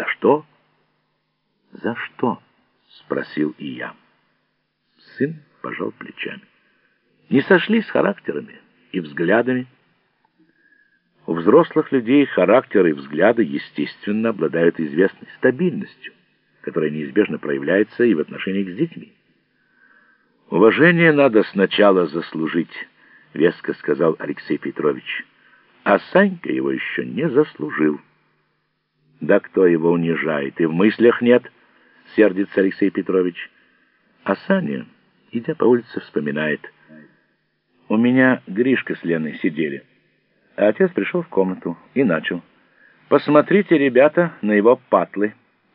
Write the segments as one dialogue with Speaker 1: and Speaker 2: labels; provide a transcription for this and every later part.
Speaker 1: За что? За что? Спросил и я. Сын пожал плечами. Не сошлись характерами и взглядами. У взрослых людей характеры и взгляды, естественно, обладают известной стабильностью, которая неизбежно проявляется и в отношениях с детьми. «Уважение надо сначала заслужить», — веско сказал Алексей Петрович. «А Санька его еще не заслужил». «Да кто его унижает? И в мыслях нет», — сердится Алексей Петрович. А Саня, идя по улице, вспоминает. «У меня Гришка с Леной сидели». А отец пришел в комнату и начал. «Посмотрите, ребята, на его патлы.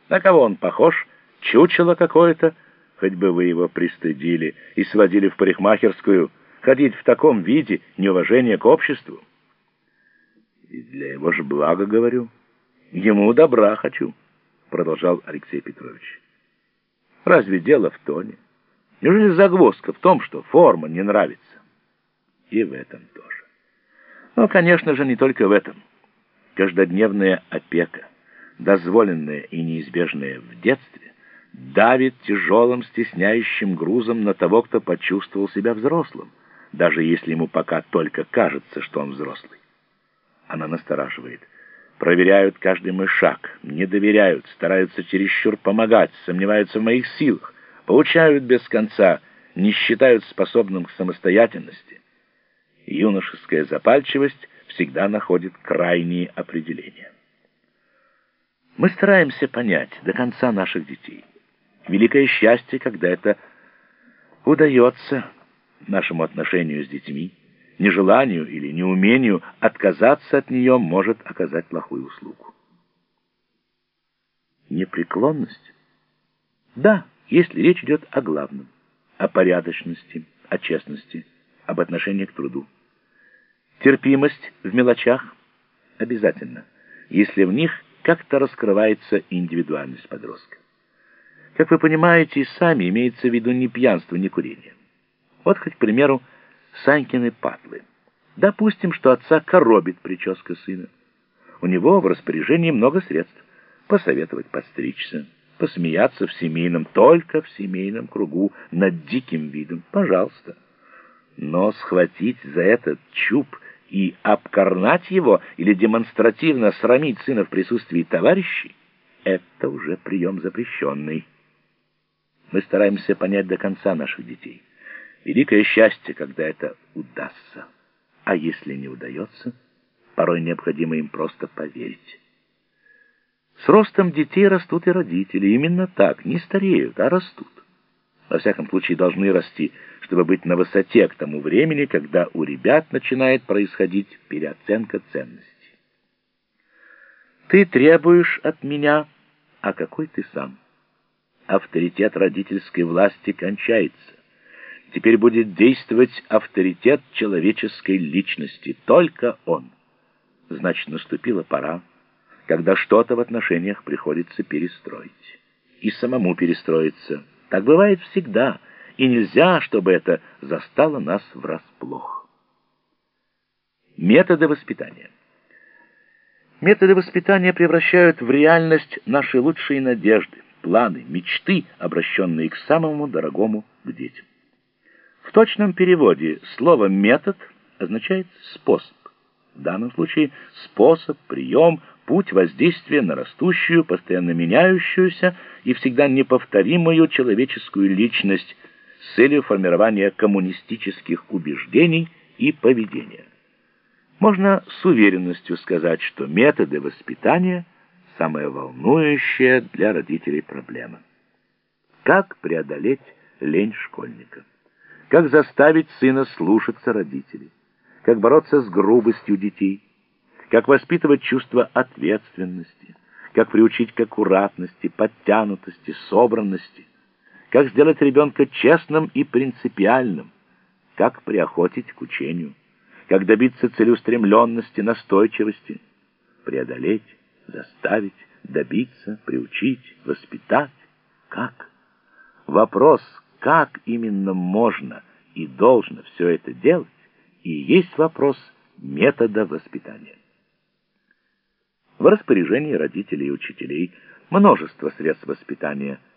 Speaker 1: На кого он похож? Чучело какое-то. Хоть бы вы его пристыдили и сводили в парикмахерскую. Ходить в таком виде — неуважение к обществу». «И для его же блага, говорю. Ему добра хочу», — продолжал Алексей Петрович. «Разве дело в тоне? Неужели загвоздка в том, что форма не нравится?» И в этом тоже. Но, конечно же, не только в этом. Каждодневная опека, дозволенная и неизбежная в детстве, давит тяжелым стесняющим грузом на того, кто почувствовал себя взрослым, даже если ему пока только кажется, что он взрослый. Она настораживает. Проверяют каждый мой шаг, не доверяют, стараются чересчур помогать, сомневаются в моих силах, получают без конца, не считают способным к самостоятельности юношеская запальчивость всегда находит крайние определения. Мы стараемся понять до конца наших детей. Великое счастье, когда это удается нашему отношению с детьми, нежеланию или неумению отказаться от нее может оказать плохую услугу. Непреклонность? Да, если речь идет о главном, о порядочности, о честности, об отношении к труду. Терпимость в мелочах обязательно, если в них как-то раскрывается индивидуальность подростка. Как вы понимаете, и сами имеется в виду не пьянство, не курение. Вот хоть, к примеру, Санькины патлы. Допустим, что отца коробит прическа сына. У него в распоряжении много средств. Посоветовать подстричься, посмеяться в семейном, только в семейном кругу, над диким видом. Пожалуйста. Но схватить за этот чуб и обкорнать его или демонстративно срамить сына в присутствии товарищей — это уже прием запрещенный. Мы стараемся понять до конца наших детей. Великое счастье, когда это удастся. А если не удается, порой необходимо им просто поверить. С ростом детей растут и родители. Именно так, не стареют, а растут во всяком случае, должны расти, чтобы быть на высоте к тому времени, когда у ребят начинает происходить переоценка ценностей. Ты требуешь от меня, а какой ты сам? Авторитет родительской власти кончается. Теперь будет действовать авторитет человеческой личности, только он. Значит, наступила пора, когда что-то в отношениях приходится перестроить. И самому перестроиться – так бывает всегда, и нельзя, чтобы это застало нас врасплох. Методы воспитания. Методы воспитания превращают в реальность наши лучшие надежды, планы, мечты, обращенные к самому дорогому к детям. Точном переводе слово «метод» означает «способ». В данном случае способ, прием, путь воздействия на растущую, постоянно меняющуюся и всегда неповторимую человеческую личность с целью формирования коммунистических убеждений и поведения. Можно с уверенностью сказать, что методы воспитания – самая волнующая для родителей проблема. Как преодолеть лень школьника? Как заставить сына слушаться родителей? Как бороться с грубостью детей? как воспитывать чувство ответственности, как приучить к аккуратности, подтянутости, собранности, как сделать ребенка честным и принципиальным, как приохотить к учению, как добиться целеустремленности, настойчивости, преодолеть, заставить, добиться, приучить, воспитать. Как? Вопрос, как именно можно и должно все это делать, и есть вопрос метода воспитания. В распоряжении родителей и учителей множество средств воспитания –